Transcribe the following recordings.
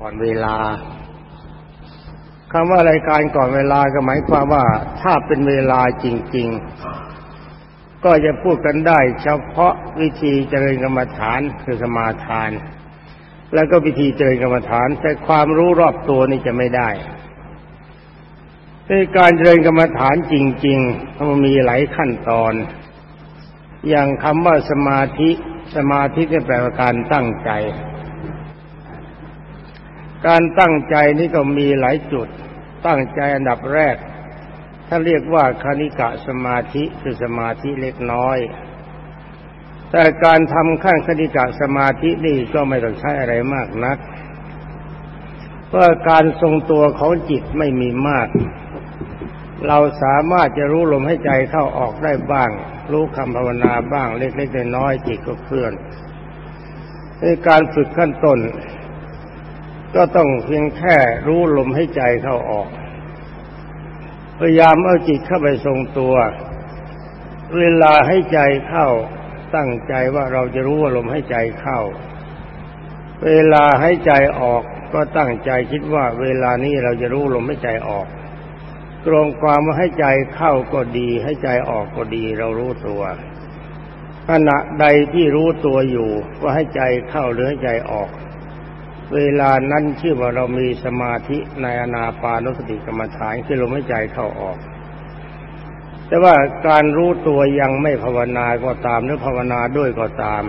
ก่อนเวลาคำว่ารายการก่อนเวลาก็หมายความว่าถ้าเป็นเวลาจริง ๆ ก็จะพูดกันได้ เฉพาะวิธีเจริญกรรมฐานคือสมาทาน แล้วก็วิธีเจริญกรรมฐาน แต่ความรู้รอบตัวนี่จะไม่ได้ในการเจริญกรรมฐานจริงๆมันมีหลายขั้นตอน อย่างคำว่าสมาธิ สมาธิจะแปลว่าการตั้งใจ การตั้งใจนี่ก็มีหลายจุด ตั้งใจอันดับแรก ถ้าเรียกว่าคณิกะสมาธิคือสมาธิเล็กน้อย แต่การทำขั้นคณิกะสมาธินี่ก็ไม่ต้องใช้อะไรมากนักเพราะการทรงตัวของจิตไม่มีมาก เราสามารถจะรู้ลมให้ใจเข้าออกได้บ้าง รู้คำภาวนาบ้างเล็กๆน้อยๆจิตก็เคลื่อนในการฝึกขั้นต้น ก็ต้องเพียงแค่รู้ลมให้ใจเข้าออก พยายามเอาจิตเข้าไปทรงตัว เวลาให้ใจเข้า ตั้งใจว่าเราจะรู้ว่าลมให้ใจเข้า เวลาให้ใจออกก็ตั้งใจคิดว่า เวลานี้เราจะรู้ลมให้ใจออกตรงความว่าให้ใจเข้าก็ดี ให้ใจออกก็ดี เรารู้ตัวขณะใดที่รู้ตัวอยู่ว่าให้ใจเข้าหรือให้ใจออก เวลานั้นชื่อว่าเรามีสมาธิในอนาปานุสติกรรมฐานคือลมให้ใจเข้าออก แต่ว่าการรู้ตัวยังไม่ภาวนาก็ตามหรือภาวนาด้วยก็ตาม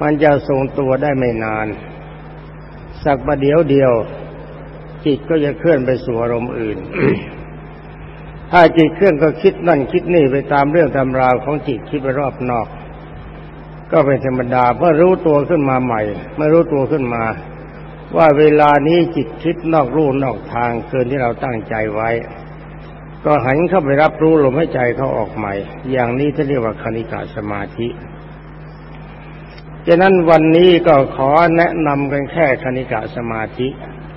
มันจะทรงตัวได้ไม่นาน สักประเดี๋ยวเดียว จิตก็จะเคลื่อนไปสู่อารมณ์อื่น ถ้าจิตเคลื่อนก็คิดนั่นคิดนี่ไปตามเรื่องตามราวของจิตคิดไปรอบนอก ก็เป็นธรรมดาเพราะรู้ตัวขึ้นมาใหม่เมื่อรู้ตัวขึ้นมา ว่าเวลานี้จิตคิดนอกรูนอกทางเกินที่เราตั้งใจไว้ ก็หันเข้าไปรับรู้ลมให้ใจเขาออกใหม่ อย่างนี้ที่เรียกว่าคณิกาสมาธิฉะนั้นวันนี้ก็ขอแนะนำกันแค่คณิกาสมาธิ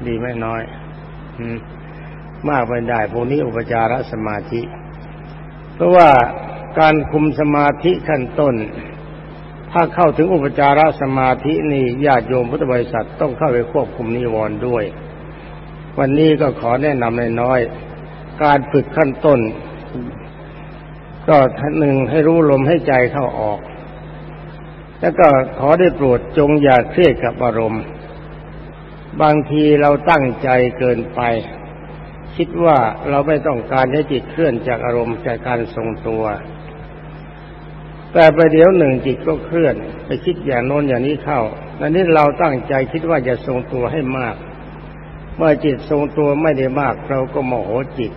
ดีไม่น้อยมากไม่ได้พวกนี้อุปจารสมาธิ เพราะว่าการคุมสมาธิขั้นต้น ถ้าเข้าถึงอุปจารสมาธินี่ญาติโยมพุทธบริษัทต้องเข้าไปควบคุมนิวรณ์ด้วย วันนี้ก็ขอแนะนำในน้อย การฝึกขั้นต้น ก็ท่านหนึ่งให้รู้ลมให้ใจเข้าออก แล้วก็ขอได้โปรดจงอย่าเครียดกับอารมณ์ บางทีเราตั้งใจเกินไป คิดว่าเราไม่ต้องการให้จิตเคลื่อนจากอารมณ์จากการทรงตัว แต่ไปเดี๋ยวหนึ่งจิตก็เคลื่อน ไปคิดอย่างโน้นอย่างนี้เข้าดังนี้เราตั้งใจคิดว่าจะทรงตัวให้มาก เมื่อจิตทรงตัวไม่ได้มาก เราก็โมโหจิต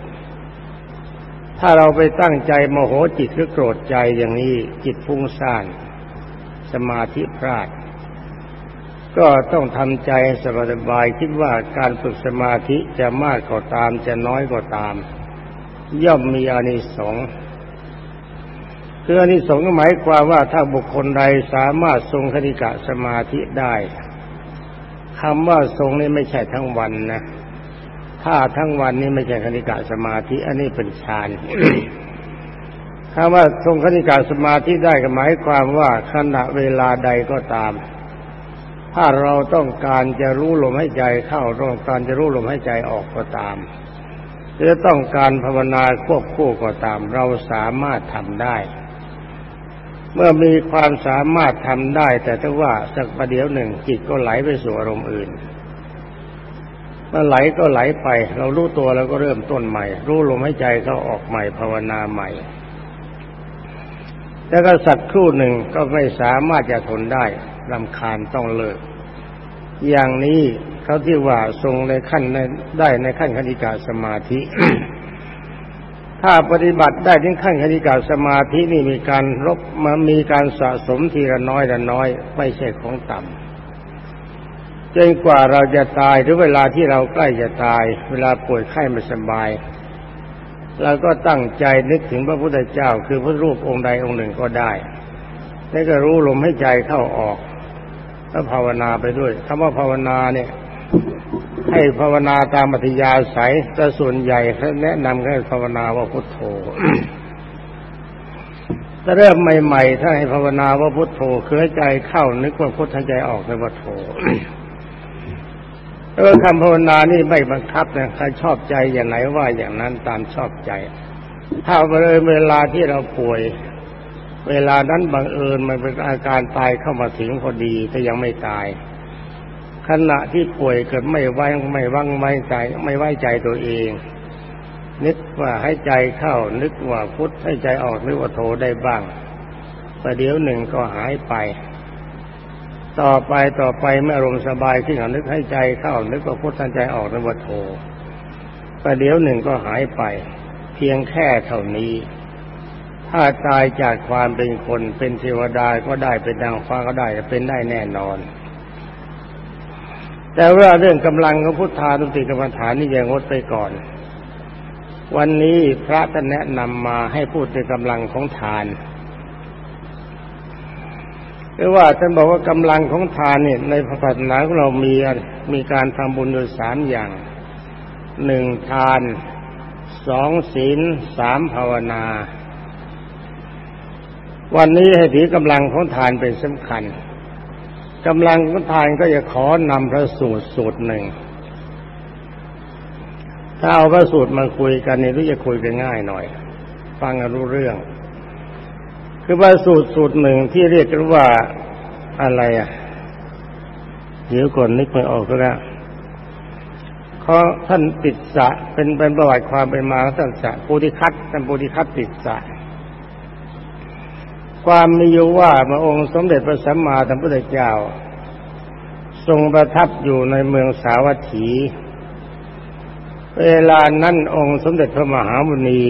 ถ้าเราไปตั้งใจโมโหจิตหรือโกรธใจอย่างนี้จิตฟุ้งซ่านสมาธิพลาด ก็ต้องทำใจสบายๆคิดว่าการฝึกสมาธิจะมากก็ตามจะน้อยก็ตาม ย่อมมีอานิสงส์ คืออานิสงส์หมายความว่าถ้าบุคคลใดสามารถทรงคติกะสมาธิได้คำว่าทรงนี่ไม่ใช่ทั้งวันนะถ้าทั้งวันนี้ไม่ใช่คติกะสมาธิ อันนี้เป็นฌานคำว่าทรงคติกะสมาธิได้ก็หมายความว่าขณะเวลาใดก็ตาม ถ้าเราต้องการจะรู้ลมให้ใจเข้าต้องการจะรู้ลมให้ใจออกก็ตามหรือต้องการภาวนาควบคู่ก็ตาม เราสามารถทำได้ เมื่อมีความสามารถทำได้ แต่ถ้าว่าสักประเดี๋ยวหนึ่งจิตก็ไหลไปสู่อารมณ์อื่นเมื่อไหลก็ไหลไป เรารู้ตัวแล้วก็เริ่มต้นใหม่ รู้ลมให้ใจเขาออกใหม่ภาวนาใหม่ แล้วก็สักครู่หนึ่งก็ไม่สามารถจะทนได้ลำคาญต้องเลิก อย่างนี้เขาที่ว่าทรงในขั้นในได้ในขั้นคณิกาสมาธิ ถ้าปฏิบัติได้ถึงขั้นคณิกาสมาธินี่มีการรบมามีการสะสมทีละน้อยละน้อย ไม่ใช่ของต่ำจนกว่าเราจะตายหรือเวลาที่เราใกล้จะตาย เวลาป่วยไข้ไม่สบายเราก็ตั้งใจนึกถึงพระพุทธเจ้า คือพระรูปองค์ใดองค์หนึ่งก็ได้แล้วก็รู้ลมให้ใจเข้าออกแล้วภาวนาไปด้วยคำว่าภาวนาเนี่ย ให้ภาวนาตามปฏิยาศัยแต่ส่วนใหญ่เขาแนะนำให้ภาวนาว่าพุทโธแต่เริ่มใหม่ๆถ้าให้ภาวนาว่าพุทโธคือให้ใจเข้านึกว่าพุทธใจออกในว่าโธเออคำภาวนานี่ไม่บังคับนะใครชอบใจอย่างไหนว่าอย่างนั้นตามชอบใจ ถ้าเลยเวลาที่เราป่วย เวลานั้นบังเอิญมันเป็นอาการตายเข้ามาถึงพอดีแต่ยังไม่ตาย ขณะที่ป่วยเกิดไม่ไว้ไม่ว่างไม่ใจ ไม่ไว้ใจตัวเอง นึกว่าให้ใจเข้า นึกว่าพุทธให้ใจออกนึกว่าโทได้บ้างประเดี๋ยวหนึ่งก็หายไป ต่อไปต่อไปเมื่ออารมณ์สบายขึ้นนึกให้ใจเข้า นึกว่าพุทธใจออกนึกว่าโทประเดี๋ยวหนึ่งก็หายไป เพียงแค่เท่านี้ ถ้าตายจากความเป็นคนเป็นเทวดาก็ได้เป็นนางฟ้าก็ได้เป็นได้แน่นอน แต่ว่าเรื่องกำลังของพุทธานุติกรรมฐานนี่ย่างงดไปก่อน วันนี้พระท่านแนะนำมาให้พูดในกำลังของทานหรือว่าท่านบอกว่ากำลังของทานเนี่ย ในพระศาสนาของเรามีมีการทำบุญอยู่สามอย่างหนึ่งทานสองศีลสามภาวนา วันนี้ให้ถือกำลังของทานเป็นสำคัญ กำลังของทานก็จะขอนำพระสูตรสูตรหนึ่ง ถ้าเอาพระสูตรมาคุยกันนี่รู้จะคุยกันง่ายหน่อย ฟังกันรู้เรื่อง คือว่าสูตรสูตรหนึ่งที่เรียกกันว่าอะไรอะเดี๋ยวก่อนนึกไม่ออกก็แล้วเขาท่านติดสะเป็นเป็นประวัติความเป็นมาท่านสะปุติคัตท่านปุติคัตติดสะ ความมีอยู่ว่าพระองค์สมเด็จพระสัมมาสัมพุทธเจ้า ทรงประทับอยู่ในเมืองสาวัตถี เวลานั้นองค์สมเด็จพระมหามุนี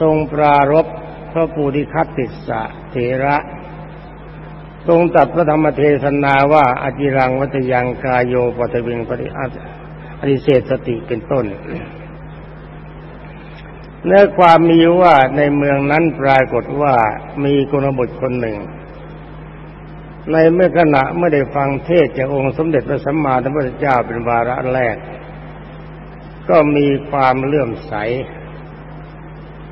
ทรงปรารบพระปูริคัตติสะเถระ ทรงตัดพระธรรมเทศนาว่าอจิรังวัตยังกายโยปตวิงปริอัตอริเศษสติเป็นต้น เนื้อความมีว่าในเมืองนั้นปรากฏว่ามีกุณบุตรคนหนึ่ง ในเมื่อขณะเมื่อได้ฟังเทศจากองค์สมเด็จพระสัมมาสัมพุทธเจ้าเป็นวาระแรก ก็มีความเลื่อมใส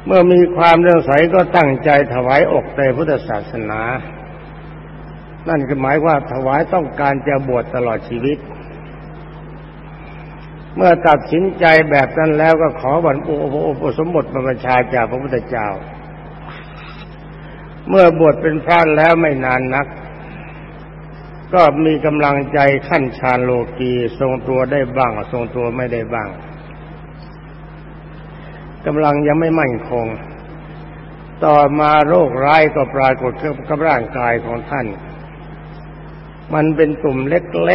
เมื่อมีความเรื่องใสก็ตั้งใจถวายอกในพุทธศาสนา นั่นคือหมายว่าถวายต้องการจะบวชตลอดชีวิต เมื่อตัดสินใจแบบนั้นแล้วก็ขอบรรอุปสมบทบรรชาจากพระพุทธเจ้า เมื่อบวชเป็นพระแล้วไม่นานนัก ก็มีกำลังใจขั้นชาโลกีทรงตัวได้บ้าง ทรงตัวไม่ได้บ้างกำลังยังไม่มั่นคง ต่อมาโรคร้ายก็ปรากฏกับร่างกายของท่าน มันเป็นตุ่มเล็กๆเ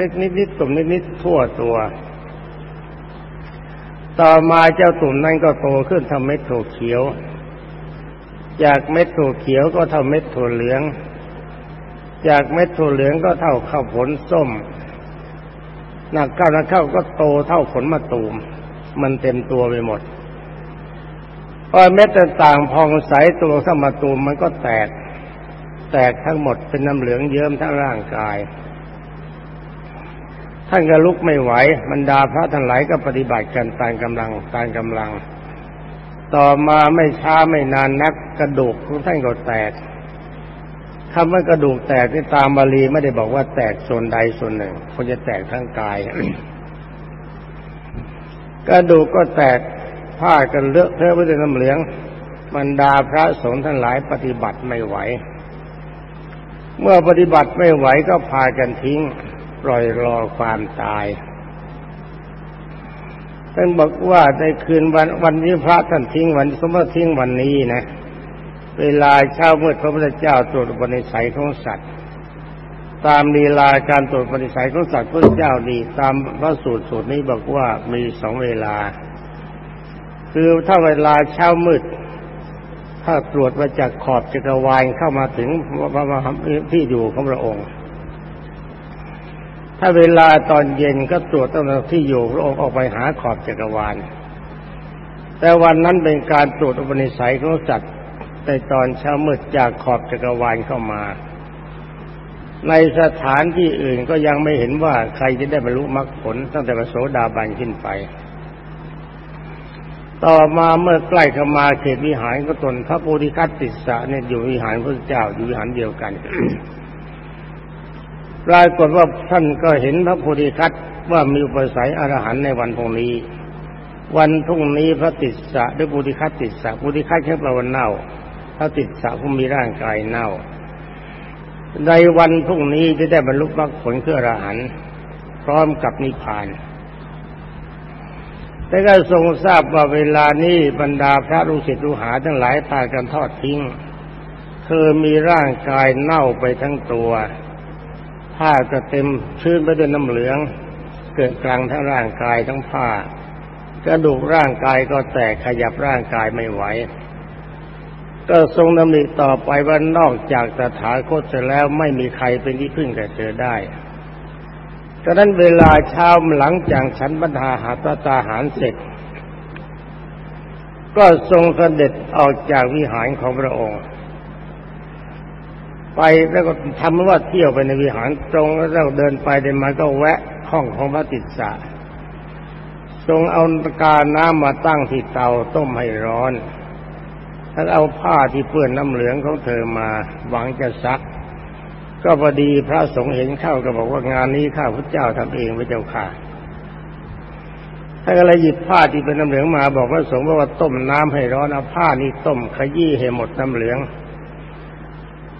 ล็กๆนิดๆตุ่มนิดๆทั่วตัว ต่อมาเจ้าตุ่มนั้นก็โตขึ้นทำเม็ดถั่วเขียว จากเม็ดถั่วเขียวก็เท่าเม็ดถั่วเหลือง จากเม็ดถั่วเหลืองก็เท่าข้าวผลส้มหนักข้าหนักข้าก็โตเท่าผลมะตูม มันเต็มตัวไปหมดพอเม็ดต่างๆพองใสตัวข้ามาตูมมันก็แตก แตกทั้งหมดเป็นน้ำเหลืองเยิ้มทั้งร่างกาย ท่านก็ลุกไม่ไหวบรรดาพระทั้งหลายก็ปฏิบัติกันตามกำลังตามกำลัง ต่อมาไม่ช้าไม่นานนักกระดูกของท่านก็แตกคำว่ากระดูกแตกที่ตามบาลีไม่ได้บอกว่าแตกส่วนใดส่วนหนึ่งควรจะแตกทั้งกายกระดูกก็แตกผ้ากันเลอะเทอะไปด้วยน้ำเหลืองบรรดาพระสงฆ์ทั้งหลายปฏิบัติไม่ไหว เมื่อปฏิบัติไม่ไหวก็พากันทิ้ง ปล่อยรอความตายท่านบอกว่าในคืนวันวันนี้พระท่านทิ้งวันสมมติทิ้งวันนี้นะ เวลาเช้าเมื่อพระพุทธเจ้าตรวจบริสัยของสัตว์ ตามลีลาการตรวจบริสัยของสัตว์พระเจ้าดี ตามพระสูตรสูตรนี้บอกว่ามีสองเวลา คือถ้าเวลาเช้ามืด ถ้าตรวจมาจากขอบจักรวาลเข้ามาถึงพระมหาที่อยู่ของพระองค์ ถ้าเวลาตอนเย็นก็ตรวจตั้งแต่ที่อยู่พระองค์ออกไปหาขอบจักรวาล แต่วันนั้นเป็นการตรวจอุปนิสัยของสัตว์ในตอนเช้ามืดจากขอบจักรวาลเข้ามา ในสถานที่อื่นก็ยังไม่เห็นว่าใครจะได้บรรลุมรรคผลตั้งแต่พระโสดาบันขึ้นไป ต่อมาเมื่อใกล้เข้ามาเขตวิหารก็ตนพระโพธิคัตติสะเนี่ยอยู่วิหารพระเจ้าอยู่วิหารเดียวกัน ปรากฏว่าท่านก็เห็นพระโพธิคัตว่ามีอุปสัยอรหันในวันพรุ่งนี้ วันพรุ่งนี้พระติสสะด้วยปุถิคัตติสสะปุถิคัตแค่แปลว่าเน่า พระติสสะผู้มีร่างกายเน่า ในวันพรุ่งนี้จะได้บรรลุมรรคผลคืออรหันพร้อมกับนิพพานแต่ก็ทรงทราบว่าเวลานี้บรรดาพระลูกศิษย์ลูกหาทั้งหลายพากันทอดทิ้ง เธอมีร่างกายเน่าไปทั้งตัว ผ้าก็เต็มชื้นไปด้วยน้ำเหลือง เกิดกลางทั้งร่างกายทั้งผ้ากระดูกร่างกายก็แตกขยับร่างกายไม่ไหว ก็ทรงดำริต่อไปว่านอกจากตถาคตเสร็จแล้วไม่มีใครเป็นที่พึ่งแก่เธอได้ดังนั้นเวลาเช้าหลังจากฉันบรรทาหาตาตาหารเสร็จ ก็ทรงเสด็จออกจากวิหารของพระองค์ ไปแล้วก็ทำว่าเที่ยวไปในวิหารตรงแล้วเดินไปเดินมาก็แวะห้องของพระติสสะทรงเอากาน้ำมาตั้งที่เตาต้มให้ร้อนแล้วเอาผ้าที่เปื้อนน้ำเหลืองของเธอมาหวังจะซัก ก็พอดีพระสงฆ์เห็นเข้าก็บอกว่างานนี้ข้าพระเจ้าทำเองพระเจ้าค่ะท่านก็เลยหยิบผ้าที่เป็นน้ำเหลืองมา บอกพระสงฆ์ว่าต้มน้ำให้ร้อนเอาผ้านี้ต้มขยี้ให้หมดน้ำเหลือง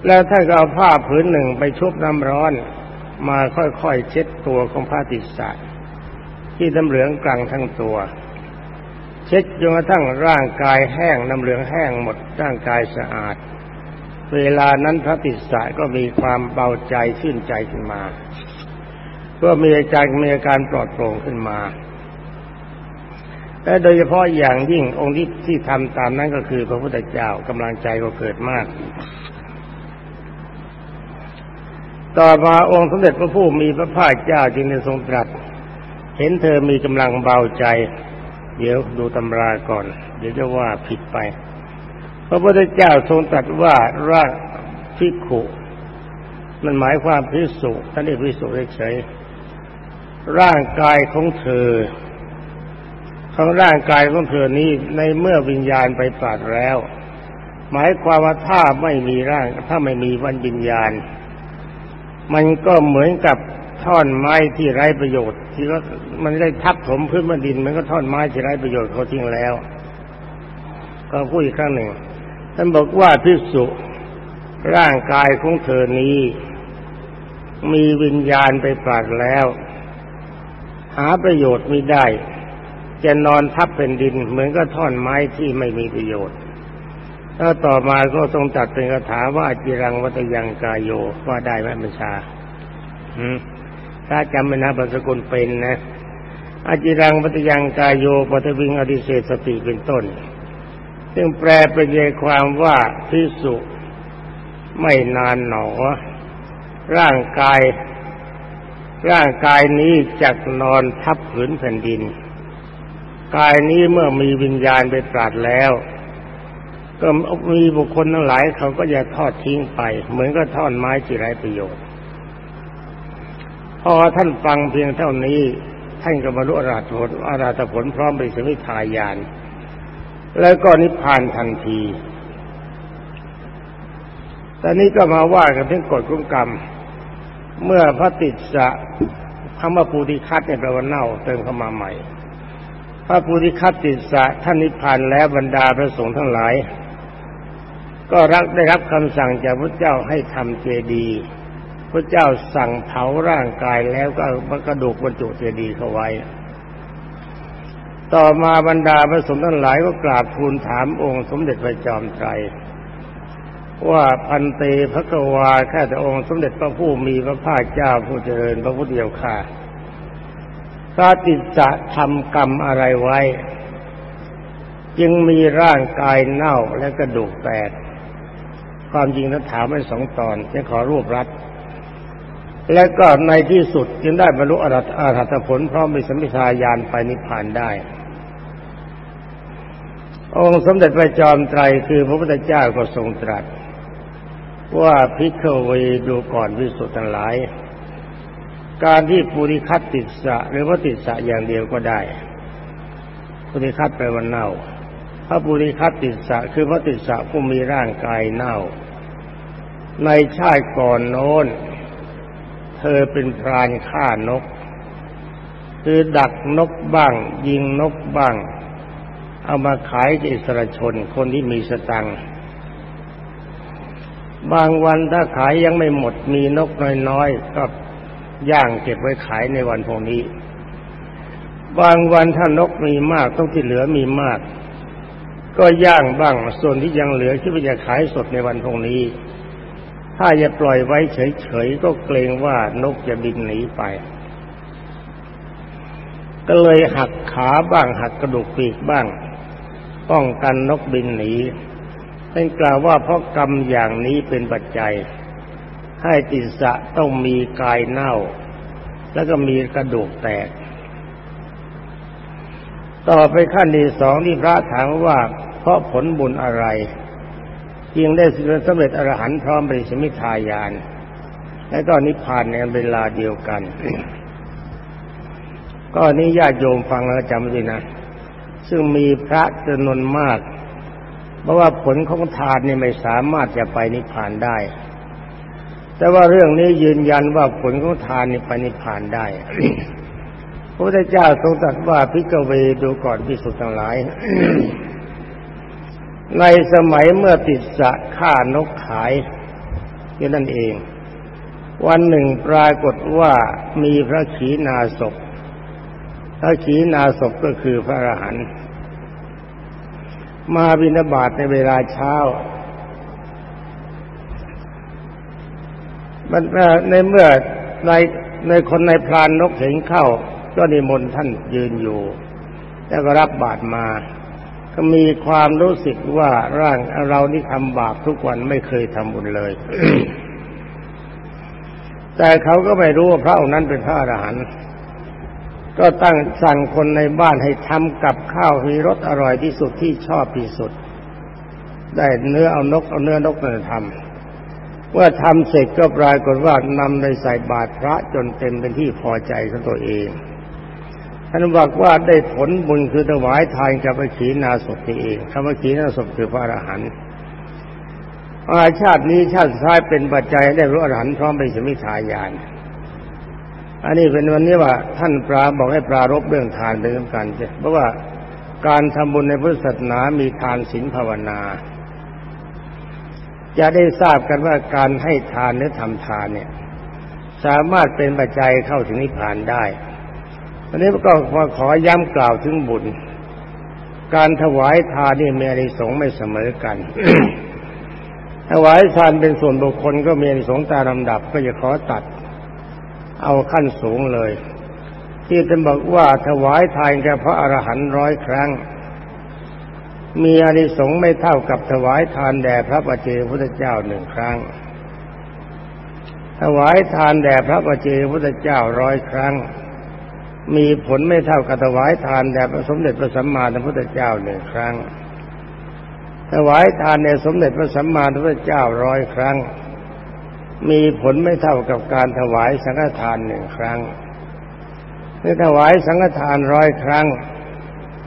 แล้วท่านก็เอาผ้าผืนหนึ่งไปชุบน้ำร้อน มาค่อยๆเช็ดตัวของพระติสสะที่น้ำเหลืองกลางทั้งตัว เช็ดจนกระทั่งร่างกายแห้งน้ำเหลืองแห้งหมดร่างกายสะอาด เวลานั้นพระติสสะก็มีความเบาใจชื่นใจขึ้นมาก็มีอาการมีอาการปลอดโปร่งขึ้นมาและโดยเฉพาะอย่างยิ่งองค์ที่ที่ทำตามนั้นก็คือพระพุทธเจ้ากำลังใจก็เกิดมาก ต่อมาองค์สมเด็จพระผู้มีพระภาคเจ้าจึงได้ทรงตรัส เห็นเธอมีกำลังเบาใจ เดี๋ยวดูตำราก่อน เดี๋ยวจะว่าผิดไป พระพุทธเจ้าทรงตรัสว่าร่างพิขุมันหมายความพิสุท่านเรียกพิสุเฉยร่างกายของเธอของร่างกายของเธอนี้ในเมื่อวิญญาณไปปราดแล้ว หมายความว่าถ้าไม่มีร่าง ถ้าไม่มีวันวิญญาณ มันก็เหมือนกับท่อนไม้ที่ไร้ประโยชน์ที่ว่ามันได้ทับถมพื้นดิน มันก็ท่อนไม้ที่ไร้ประโยชน์เขาทิ้งแล้ว ก็พูดอีกครั้งหนึ่งท่านบอกว่าพิสุร่างกายของเธอนี้ มีวิญญาณไปปราดแล้ว หาประโยชน์ไม่ได้ จะนอนทับเป็นดิน เหมือนก็ท่อนไม้ที่ไม่มีประโยชน์ แล้วต่อมาก็ทรงตัดเป็นคาถาว่าจิรังวัตยังกายโยว่าได้ไหมบัญชาถ้าจำเป็นนะบสกุลเป็นนะอาจิรังปฏิยังกายโยปทวิงอดิเศษสติเป็นต้น ซึ่งแปลเป็นใจความว่าพิสุไม่นานหนอ ร่างกาย ร่างกายนี้จักนอนทับผืนแผ่นดิน กายนี้เมื่อมีวิญญาณไปตรัสแล้ว ก็มีบุคคลทั้งหลายเขาก็จะทอดทิ้งไป เหมือนก็ท่อนไม้ที่ไร้ประโยชน์ พอท่านฟังเพียงเท่านี้ ท่านก็บรรลุอรหัตผลอรหัตผลพร้อมไปสมิทายาน แล้วก็นิพพานทันทีตอนนี้ก็มาว่ากันถึงกฎคุ้มกรรม เมื่อพระติดสะคำว่าปูติคัตเนี่ยแปลว่าเน่าเติมเข้ามาใหม่ พระปูติคัตติสะท่านนิพพานแล้วบรรดาพระสงฆ์ทั้งหลาย ก็รักได้รับคำสั่งจากพระเจ้าให้ทำเจดีย์พระเจ้าสั่งเผาร่างกายแล้วก็กระดูกบรรจุเจดีย์เข้าไว้ ต่อมาบรรดาพระสงฆ์ทั้งหลายก็กราบทูลถามองค์สมเด็จพระจอมไตรว่าพันเตพระกวาข้าแต่องค์สมเด็จพระผู้มีพระภาคเจ้าผู้เจริญพระพุทธเดียวค่ะพระติจะทำกรรมอะไรไว้ จึงมีร่างกายเน่าและกระดูกแตก ความจริงถ้าถามไม่สองตอนจะขอรวบรัดและก็ในที่สุดจึงได้บรรลุอรหัตผลพร้อมมีสมิทายานไปนิพพานได้ องค์สมเด็จพระจอมไตรคือพระพุทธเจ้าก็ทรงตรัส ว่าพิกเวดูก่อนวิสุทธ์ทั้งหลาย การที่ปุริคัตติสะหรือว่าติสะอย่างเดียวก็ได้ ปุริคัตแปลว่าเน่า พระปุริคัตติสะคือพระติสะผู้มีร่างกายเน่า ในชาติก่อนโน้น เธอเป็นพรานฆ่านก คือดักนกบ้าง ยิงนกบ้าง เอามาขายกับอิสระชนคนที่มีสตังบางวันถ้าขายยังไม่หมดมีนกน้อยๆก็ย่างเก็บไว้ขายในวันพวกนี้ บางวันถ้านกมีมากต้องที่เหลือมีมาก ก็ย่างบ้างส่วนที่ยังเหลือคิดว่จะขายสดในวันพวกนี้ ถ้าจะปล่อยไว้เฉยๆก็เกรงว่านกจะบินหนีไป ก็เลยหักขาบ้างหักกระดูกปีกบ้าง ป้องกันนกบินหนีท่านกล่าวว่าเพราะกรรมอย่างนี้เป็นปัจจัย ให้ติสะต้องมีกายเน่า แล้วก็มีกระดูกแตก ต่อไปขั้นที่สองที่พระถามว่า เพราะผลบุญอะไรจึงได้สำเร็จอรหันต์พร้อมปริสมิทายาน และก็นิพพานในเวลาเดียวกัน ก็นี้ญาติโยมฟังแล้วจำไว้นะ ซึ่งมีพระจำนวนมาก เพราะว่าผลของทานนี่ไม่สามารถจะไปนิพพานได้ แต่ว่าเรื่องนี้ยืนยันว่าผลของทานนี่ไปนิพพานได้พระพุทธเจ้าทรงตรัสว่าพิกเวดูก่อนพิสุทธ์ทั้งหลาย ในสมัยเมื่อติดสะฆ่านกขายนี่นั่นเอง วันหนึ่งปรากฏว่ามีพระขีณาสพพระขีณาสพก็คือพระอรหันต์มาบิณฑบาตในเวลาเช้ามันในเมื่อในในคนในพรานนกเห็นเข้า ก็นิมนต์ท่านยืนอยู่ แล้วก็รับบาตรมา มีความรู้สึกว่าร่างเรานี่ทำบาปทุกวันไม่เคยทำบุญเลย แต่เขาก็ไม่รู้ว่าพระองค์นั้นเป็นพระอรหันต์ก็ตั้งสั่งคนในบ้านให้ทำกับข้าวมีรสอร่อยที่สุดที่ชอบที่สุด ได้เนื้อเอานกเอาเนื้อนกมาทำเมื่อทำเสร็จก็ปรากฏว่านำในใส่บาตรพระจนเต็มเป็นที่พอใจของตัวเอง ท่านบอกว่าได้ผลบุญคือถวายทานกับพระขีณาสพเองคำว่าขีณาสพคือพระอรหันต์อาชาตินี้ชาติท้ายเป็นปัจจัยได้รู้อรหันต์พร้อมเป็นสมิทายาน อันนี้เป็นวันนี้ว่าท่านปราบอกให้ปรารบเรื่องทานเป็นสำคัญใช่เพราะว่าการทำบุญในพุทธศาสนามีทานศีลภาวนา จะได้ทราบกันว่าการให้ทานหรือทำทานเนี่ย สามารถเป็นปัจจัยเข้าถึงนิพพานได้ อันนี้ก็มาขอย้ำกล่าวถึงบุญ การถวายทานนี่มีอริสงส์ไม่เสมอกัน ถวายทานเป็นส่วนบุคคลก็มีอริสงส์ตามลำดับก็จะขอตัด เอาขั้นสูงเลย ที่จะบอกว่าถวายทานแก่พระอรหันต์ร้อยครั้ง มีอานิสงส์ไม่เท่ากับถวายทานแด่พระปัจเจพุทธเจ้าหนึ่งครั้ง ถวายทานแด่พระปเจพุทธเจ้าร้อยครั้ง มีผลไม่เท่ากับถวายทานแด่พระสมเด็จพระสัมมาสัมพุทธเจ้าหนึ่งครั้ง ถวายทานแด่สมเด็จพระสัมมาสัมพุทธเจ้าร้อยครั้ง มีผลไม่เท่ากับการถวายสังฆทานหนึ่งครั้งเมื่อถวายสังฆทานร้อยครั้ง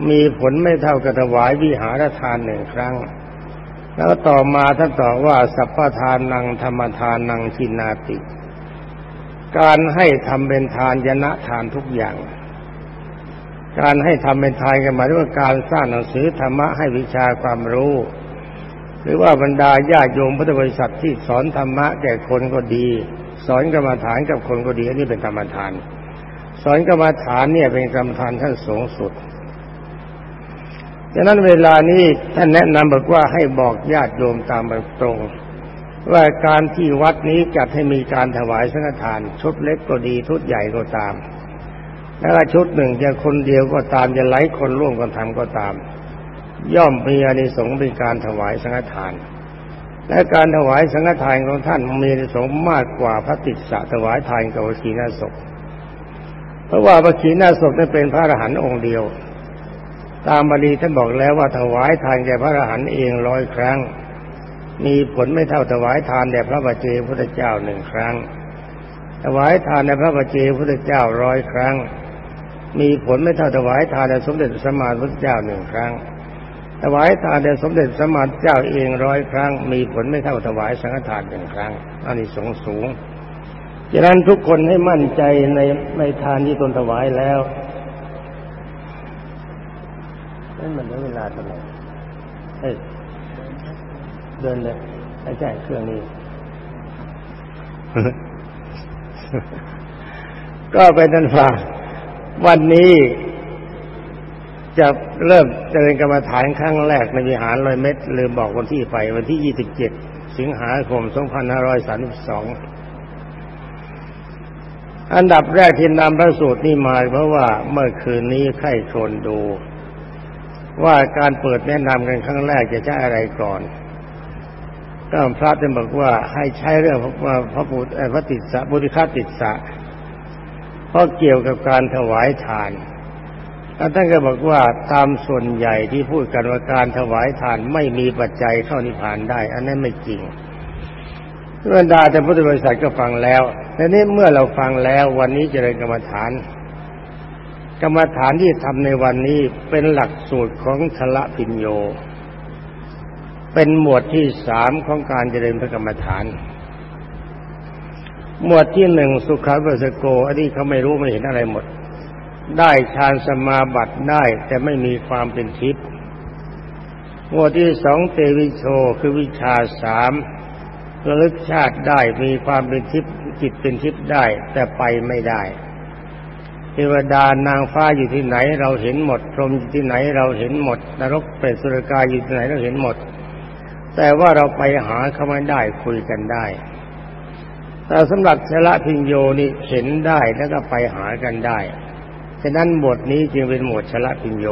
มีผลไม่เท่ากับถวายวิหารทานหนึ่งครั้ง แล้วต่อมาท่านตอบว่าสัพพทานนังธรรมทานนังชินาติ การให้ทำเป็นทานยนะทานทุกอย่าง การให้ทำเป็นทานกันหมายถึงการสร้างหนังสือธรรมะให้วิชาความรู้ หรือว่าบรรดาญาโยมพุทธบริษัทที่สอนธรรมะแก่คนก็ดี สอนกรรมฐานกับคนก็ดีอันนี้เป็นธรรมทาน สอนกรรมฐานเนี่ยเป็นกรรมฐานท่านสูงสุดดังนั้นเวลานี้ท่านแนะนำบอกว่าให้บอกญาติโยมตามตรง ว่าการที่วัดนี้จัดให้มีการถวายสังฆทาน ชุดเล็กก็ดีชุดใหญ่ก็ตาม แล้วชุดหนึ่งจะคนเดียวก็ตามจะหลายคนร่วมกันทำก็ตาม ย่อมมีอานิสงส์เป็นการถวายสังฆทาน และการถวายสังฆทานของท่านมีอานิสงส์มากกว่าพระติสสะถวายทานกับวชีนาศพเพราะว่าพระขีณาศพนั้นเป็นพระอรหันต์องค์เดียว ตามบาลีท่านบอกแล้วว่าถวายทานแก่พระอรหันต์เองร้อยครั้ง มีผลไม่เท่าถวายทานแด่พระบัจเจพุทธเจ้าหนึ่งครั้ง ถวายทานแด่พระบัจเจพุทธเจ้าร้อยครั้ง มีผลไม่เท่าถวายทานแด่สมเด็จสมมาพุทธเจ้าหนึ่งครั้ง ถวายทานแด่สมเด็จสมมาเจ้าเองร้อยครั้ง มีผลไม่เท่าถวายสังฆทานหนึ่งครั้งอันนี้สงสูงฉะนั้นทุกคนให้มั่นใจในในทานที่ตนถวายแล้วนั่นมันได้เวลาเท่าไหร่ เดินเลยไม่ใช่เครื่องนี้ ก็ไปนันฟังวันนี้จะเริ่มเจริญกรรมฐานครั้งแรกในวิหารลอยเม็ดลืมบอกวันที่ไป วันที่ 27 สิงหาคม 2532 อันดับแรกที่นำพระสูตรนี้มาเพราะว่าเมื่อคืนนี้ใครชนดู ว่าการเปิดแนะนำกันครั้งแรกจะใช้อะไรก่อน ก็พระจะบอกว่าให้ใช้เรื่องว่าพระพุทธพระติสสะบุริคติสสะเพราะเกี่ยวกับการถวายทานแล้วท่านก็บอกว่าตามส่วนใหญ่ที่พูดกันว่าการถวายทานไม่มีปัจจัยเข้านิพพานได้ อันนั้นไม่จริงบรรดาแต่พุทธบริษัทก็ฟังแล้วแต่นี้เมื่อเราฟังแล้ววันนี้จะเริญกรรมฐาน กรรมฐานที่ทำในวันนี้เป็นหลักสูตรของชละพิญโย เป็นหมวดที่สามของการเจริญพระกรรมฐาน หมวดที่หนึ่งสุขาเบสโก อันนี้เขาไม่รู้ไม่เห็นอะไรหมด ได้ฌานสมาบัติได้แต่ไม่มีความเป็นทิพย์หมวดที่สองเตวิโชคือวิชาสามระลึกชาติได้มีความเป็นทิพย์จิตเป็นทิพย์ได้ แต่ไปไม่ได้เทวดานางฟ้าอยู่ที่ไหนเราเห็นหมดพรหมอยู่ที่ไหนเราเห็นหมด นรกเปรตสุรกายอยู่ที่ไหนเราเห็นหมด แต่ว่าเราไปหาเขาไม่ได้คุยกันได้แต่สำหรับชละพิญโยนี่เห็นได้แล้วก็ไปหากันได้ ฉะนั้นบทนี้จึงเป็นหมวดชละพิญโย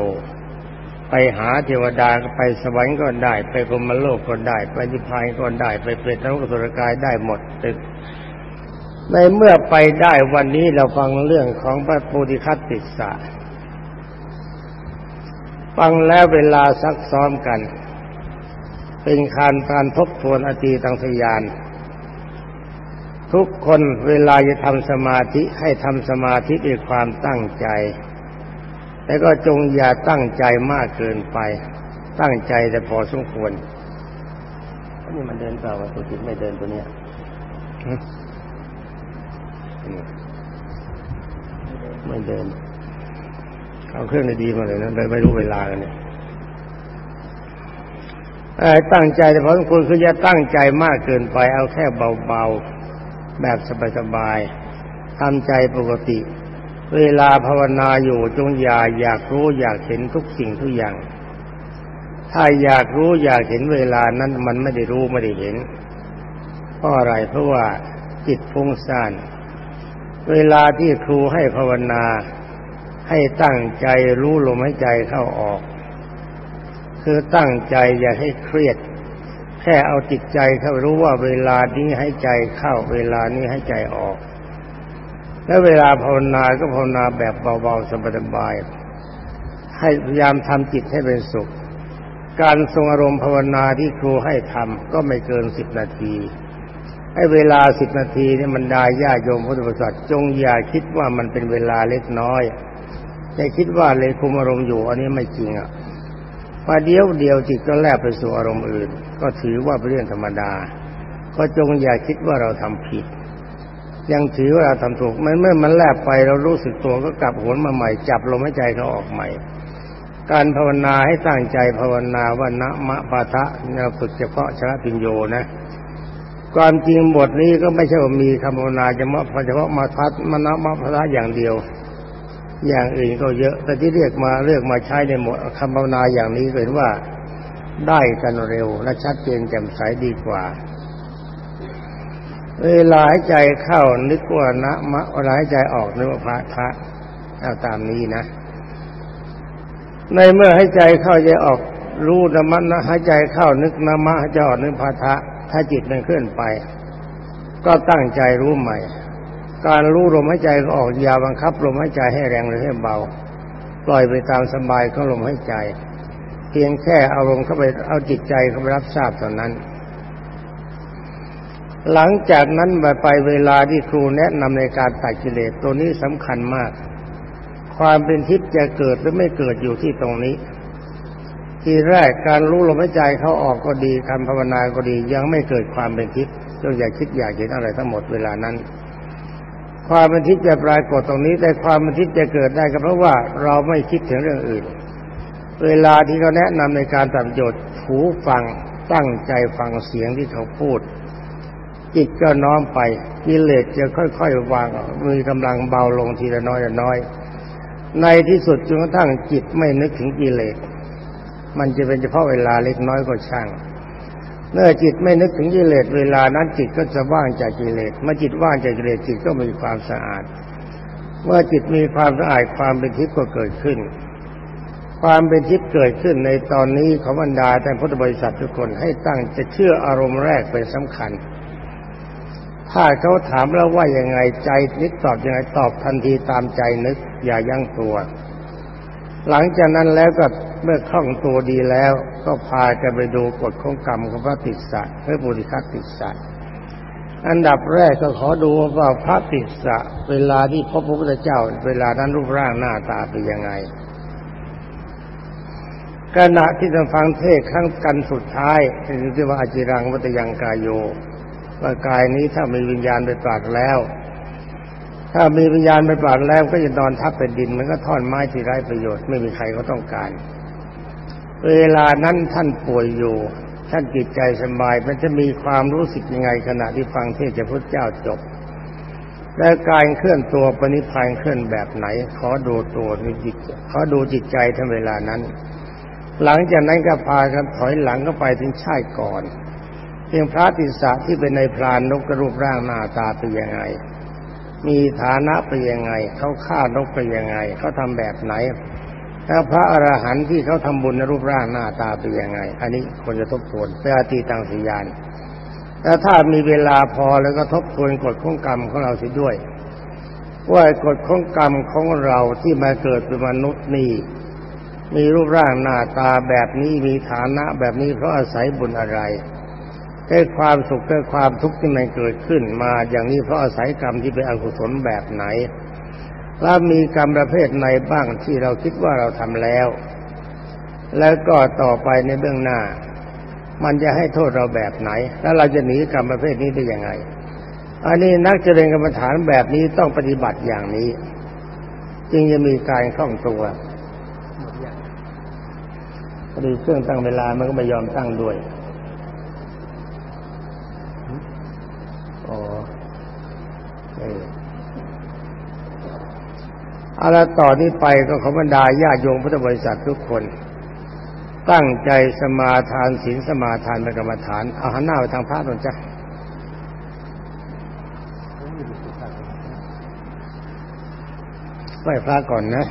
ไปหาเทวดาก็ไปสวรรค์ก็ได้ ไปพรมโลกก็ได้ ไปนิพพานก็ได้ ไปเปรตนรกสุรกายได้หมดในเมื่อไปได้วันนี้เราฟังเรื่องของพระโพธิคัตติสะฟังแล้วเวลาซักซ้อมกัน เป็นการการทบทวนอตีตังสยาน ทุกคนเวลาจะทำสมาธิให้ทำสมาธิด้วยความตั้งใจ แต่ก็จงอย่าตั้งใจมากเกินไป ตั้งใจแต่พอสมควรนี่มันเดินเปล่าตัวจิตไม่เดินตัวเนี้ยไม่เดิน เอาเครื่องดีมาเลยนะไม่รู้เวลากันเนี่ย ตั้งใจแต่พอสมควรคืออย่าตั้งใจมากเกินไป เอาแค่เบาๆ แบบสบายๆทำใจปกติ เวลาภาวนาอยู่จงอย่าอยากรู้อยากเห็นทุกสิ่งทุกอย่าง ถ้าอยากรู้อยากเห็นเวลานั้นมันไม่ได้รู้ไม่ได้เห็นเพราะอะไรเพราะว่าจิตฟุ้งซ่าน เวลาที่ครูให้ภาวนาให้ตั้งใจรู้ลมหายใจเข้าออก คือตั้งใจอย่าให้เครียด แค่เอาจิตใจเขารู้ว่าเวลานี้ให้ใจเข้าเวลานี้ให้ใจออก แล้วเวลาภาวนาก็ภาวนาแบบเบาๆสบายๆให้พยายามทำจิตให้เป็นสุข การทรงอารมณ์ภาวนาที่ครูให้ทำก็ไม่เกินสิบนาทีให้เวลาสิบนาทีนี่มันได้ญาโยมพุทธบริษัทจงอย่าคิดว่ามันเป็นเวลาเล็กน้อยแต่คิดว่าเลยคุมอารมณ์อยู่อันนี้ไม่จริงอะ มาเดียวเดียวจิตก็แลบไปสู่อารมณ์อื่น ก็ถือว่าเป็นเรื่องธรรมดา ก็จงอย่าคิดว่าเราทำผิด ยังถือว่าเราทำถูกมันเมื่อมันแลบไปเรารู้สึกตัวก็กลับหวนมาใหม่ จับลมหายใจเขาออกใหม่ การภาวนาให้ตั้งใจภาวนาว่านะมะปะทะเราฝึกเฉพาะชนะปิญโยนะความจริงบทนี้ก็ไม่ใช่ว่ามีคำภาวนาเฉพาะเฉพาะมาทัดมนะมะปะทะอย่างเดียว อย่างอื่นก็เยอะ แต่ที่เรียกมาเรียกมาใช้ในหมดคำภาวนาอย่างนี้เห็นว่าได้กันเร็วและชัดเจนแจ่มใสดีกว่า เวลาหายใจเข้านึกว่านะมะเวลาหายใจออกนึกว่าพระพระเอาตามนี้นะ ในเมื่อหายใจเข้าใจออกรู้นะมันนะหายใจเข้านึกนะมะหายใจออกนึกพระทะถ้าจิตมันเคลื่อนไป ก็ตั้งใจรู้ใหม่ การรู้ลมหายใจก็ออกอย่าบังคับลมหายใจให้แรงหรือให้เบา ปล่อยไปตามสบายของลมหายใจ เพียงแค่เอาลมเข้าไปเอาจิตใจเข้าไปรับทราบเท่านั้น หลังจากนั้นไปไปเวลาที่ครูแนะนำในการตัดกิเลสตัวนี้สำคัญมาก ความเป็นทิพย์จะเกิดหรือไม่เกิดอยู่ที่ตรงนี้ ทีแรกการรู้ลมหายใจเขาออกก็ดีการภาวนาก็ดียังไม่เกิดความเป็นทิพย์จงอย่าคิดอยากเห็นอะไรทั้งหมดเวลานั้น ความเป็นทิพย์จะปรากฏตรงนี้ แต่ความเป็นทิพย์จะเกิดได้ก็เพราะว่าเราไม่คิดถึงเรื่องอื่น เวลาที่เขาแนะนำในการตัดประโยชน์หูฟังตั้งใจฟังเสียงที่เขาพูด จิตก็น้อมไปกิเลสจะค่อยๆวางมีกำลังเบาลงทีละน้อยละน้อย ในที่สุดจนกระทั่งจิตไม่นึกถึงกิเลสมันจะเป็นเฉพาะเวลาเล็กน้อยก็ช่าง เมื่อจิตไม่นึกถึงกิเลสเวลานั้นจิตก็จะว่างจากกิเลสเมื่อจิตว่างจากกิเลสจิตก็มีความสะอาด เมื่อจิตมีความสะอาดความเป็นทิพย์ก็เกิดขึ้น ความเป็นทิพย์เกิดขึ้นในตอนนี้ขอบรรดาแต่พุทธบริษัททุกคนให้ตั้งจะเชื่ออารมณ์แรกเป็นสำคัญ ถ้าเขาถามแล้วว่ายังไงใจนึกตอบยังไงตอบทันทีตามใจนึก อย่ายั้งตัว หลังจากนั้นแล้วก็เมื่อคล่องตัวดีแล้ว ก็พากันไปดูกฎของกรรมของพระติสสะพระบุริคัติสสะอันดับแรกก็ขอดูว่าพระติสสะเวลาที่พบพระพุทธเจ้า เวลานั้นรูปร่างหน้าตาเป็นยังไงขณะที่ท่านฟังเทศครั้งกันสุดท้ายที่ว่าอาจิรังวัตยังกายโยว่ากายนี้ถ้ามีวิญญาณไปปรากแล้ว ถ้ามีวิญญาณไปปรากแล้วก็จะนอนทับเป็นดิน มันก็ท่อนไม้ที่ไร้ประโยชน์ไม่มีใครเขาต้องการ เวลานั้นท่านป่วยอยู่ ท่านจิตใจสบาย มันจะมีความรู้สึกยังไงขณะที่ฟังเทศจากพระเจ้าจบ และการเคลื่อนตัวปณิพานเคลื่อนแบบไหน ขอดูตัวนิจิตขอดูจิตใจทั้งเวลานั้น หลังจากนั้นก็พากันถอยหลังก็ไปถึงชาติก่อนเพียงพระติสะที่เป็นในพรานนกกระรูปร่างหน้าตาเป็นยังไง มีฐานะเป็นยังไง เขาฆ่านกเป็นยังไง เขาทำแบบไหน แล้วพระอรหันต์ที่เขาทำบุญในรูปร่างหน้าตาเป็นยังไง อันนี้คนจะทบทวนเพื่อตีตังสียานแต่ถ้ามีเวลาพอแล้วก็ทบทวนกฎของกรรมของเราเสียด้วยว่ากฎของกรรมของเราที่มาเกิดเป็นมนุษย์นี่มีรูปร่างหน้าตาแบบนี้มีฐานะแบบนี้เพราะอาศัยบุญอะไรได้ความสุขได้ความทุกข์ที่มันเกิดขึ้นมาอย่างนี้เพราะอาศัยกรรมที่เป็นอกุศลแบบไหน และมีกรรมประเภทไหนบ้างที่เราคิดว่าเราทำแล้ว แล้วก็ต่อไปในเบื้องหน้า มันจะให้โทษเราแบบไหน แล้วเราจะหนีกรรมประเภทนี้ได้ยังไง อันนี้นักเจริญกรรมฐานแบบนี้ต้องปฏิบัติอย่างนี้ จึงจะมีการคล่องตัวพอดีเครื่องตั้งเวลามันก็ไม่ยอมตั้งด้วยอ๋อเออ เอาละต่อนนี้ไปก็ขอบรรดาญาโยมพุทธบริษัททุกคน ตั้งใจสมาทานศีลสมาทานเป็นกรรมฐานเอาหันหน้าไปทางพระนนจ้ะไหว้พระก่อนนะ